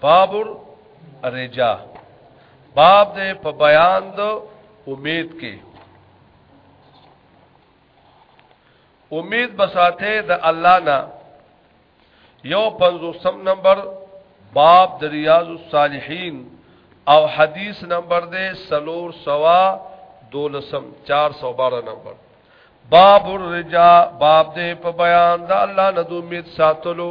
باب الرجا باب دې په بیان د امید کې امید بساته د الله نه یو پنځوسم نمبر باب د ریاض الصالحین او حدیث نمبر دې سلور سوا دولسم 412 نمبر باب الرجا باب دې په بیان د الله نه د امید ساتلو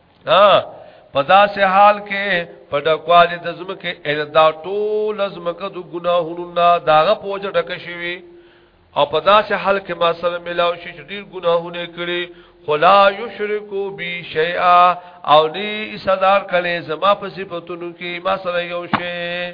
په داسې حال کې په ډکوالي د زمکه ان دا ټول زمکه د ګناهونو نه داغه پوجا ډک شوی او په داسې حال کې ما سره ملاو شي چې ډیر ګناهونه کړي خلا یشرکو بی شیئا او دی صدر کله زما په صفاتونو کې ما سره یو شی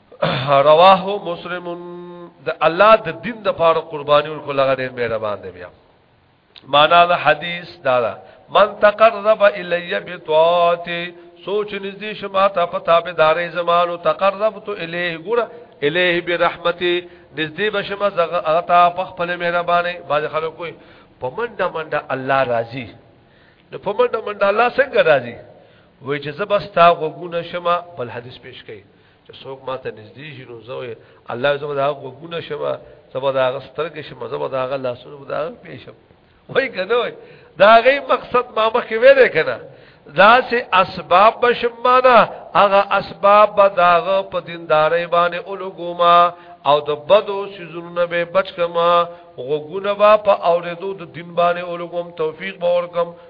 رواه مسلم د الله د دین د پاره قرباني ورکول هغه ډیر مهربان دی بیا معنا د حدیث دا ده من تقرب الی بطاعت سوچ نږدې شما ته په تابعدارې زمانو تقربت الیه ګور الیه برحمتي نږدې بشم زغه اتا په خپل مهرباني باز خلکو کوئی په منډه منډه الله راضي نو په منډه منډه الله څنګه راضي وای چې زبستا غوونه شمه بل حدیث پیش کړي چې څوک ماته نږدې شي نو زه الله زما دا غوونه شمه زما دا سترګې شمه زما دا غ لاسونه دا پیشم وای کنه وای دا غي مقصد ما مخې ویل کنه دا سه اسباب بشمانه هغه اسباب داغه په دینداري باندې اولګوما او د بدو سيزونه به بچ کما غوګونه با په اوریدو د دین باندې اولګوم توفیق باور کم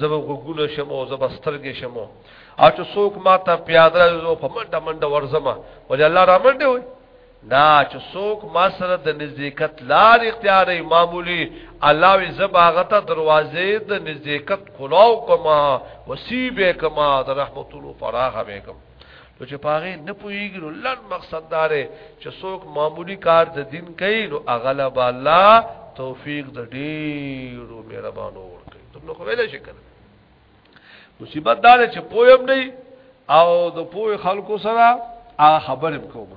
زبا غوګونه شمو زبا سترګې شمو اچ څوک ما ته پیاده زو په منډه منډه ورزما ولې الله را منډه وي دا چې څوک ما سره د نزدېکت لار اختیارې معمولی الله وي زبا غته دروازې د نزدېکت کلاو کما وسیبه کما د رحمتونو فراغه به کما نو چې پاغه نه پويږي نو لړ مقصد دار چې څوک معمولی کار د دین کوي نو اغلب الله توفیق د ډیرو مهربانو ورکړي تم نو ویل شي کنه مصیبت دار چې پویم نه او د پوی خلکو سره هغه خبرې کوم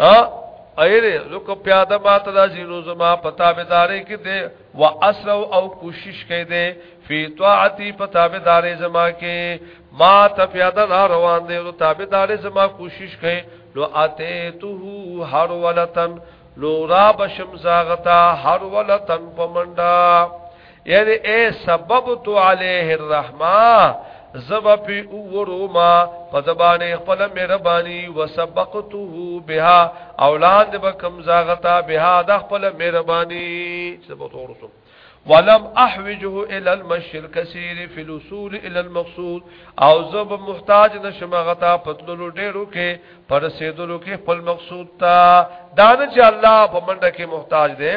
ها ایره لکه پیاده ما ته دا زینو زما پتا به دارې کې دې وا اسرو او کوشش کې دې فی طاعتی پتا به دارې زما کې ما ته پیاده را روان دې او تابع دارې زما کوشش کې لو اته تو هر ولتن لو را بشم زاغتا هر ولتن پمنډا یعنی اے سبب تو علیه الرحمه زب پی اوروما پدبان خپل مهربانی وسبقته بها اولاد بکم زاغتا بها د خپل مهربانی سبب تو ورسو ولم احوجه الى المشي الكثير في الوصول الى المقصود او زب محتاج نشم غتا پتلو ډیرو کې پر سیدلو کې خپل مقصود تا دانه چې الله په منډه کې محتاج دی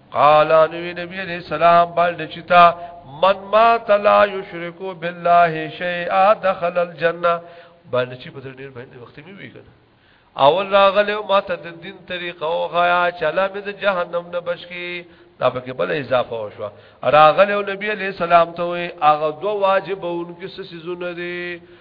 قال نبی نبی علیہ السلام بل دچتا من ما تلا یشرکو بالله شیئا دخل الجنه بل چې په ډیر باندې وخت می وی کنه اول راغله ما ته د دین طریقه او غیا چلا مې د جهنم نه بچکی دا پکې بل اضافه وشو راغله نبی علیہ السلام ته هغه دو واجبون کې سسیزونه دي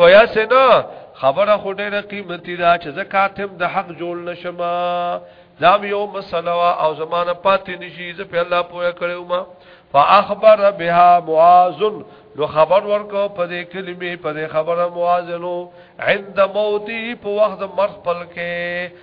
ویا سینا خبره خو ډیره قیمتي ده چې زکات هم د حق جوړ نشم دا یو مسله وا او زمانه پاتې نشي زه په الله پوهه کړو ما فاخبر بها معاذ نو خبر ورکو په دې کلمې په دې خبره معاذ نو عند موتي په وخت مرخ پل کې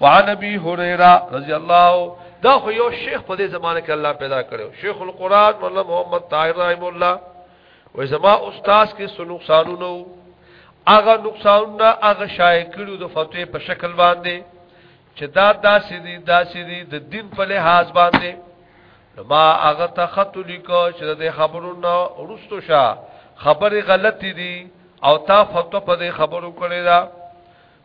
وعن ابي هريره رضی الله دا خو یو شیخ په دې زمانه کې الله پیدا کړو شیخ القران مولا محمد طاهر رحم الله و زما استاد کې سو نقصانونو هغه نقصانونه هغه شایع کړو د فتوی په شکل باندې چې دا داسې دي داسې دي د دین په لحاظ باندې ما هغه ته خط لیکو چې د خبرونو ورستو شه خبره غلطي دي او تا فتوا په دې خبرو کړې ده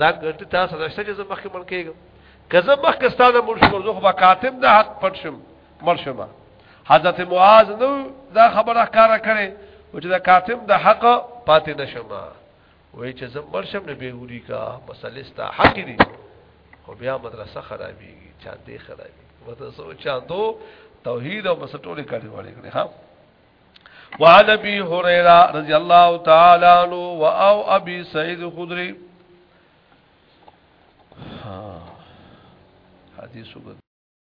دا ګټه تاسو راځي چې زه مخکې مړ کېږم که زه مخکې ستاسو مړ شم زه خو به کاتب د حق پټ شم مړ شم حضرت معاذ نو دا خبره ښکارا کړي او چې دا کاتب د حق پاتې نشم وای چې زه مړ شم نه به وری کا مسلې ستا حق دي خو بیا مدرسه خرابېږي چا دې خرابېږي مدرسه چا دو توحید او مسټولې کړي وړي کړي ها وعن ابي هريره رضي الله تعالى عنه واو ابي سعيد الخدري حدیث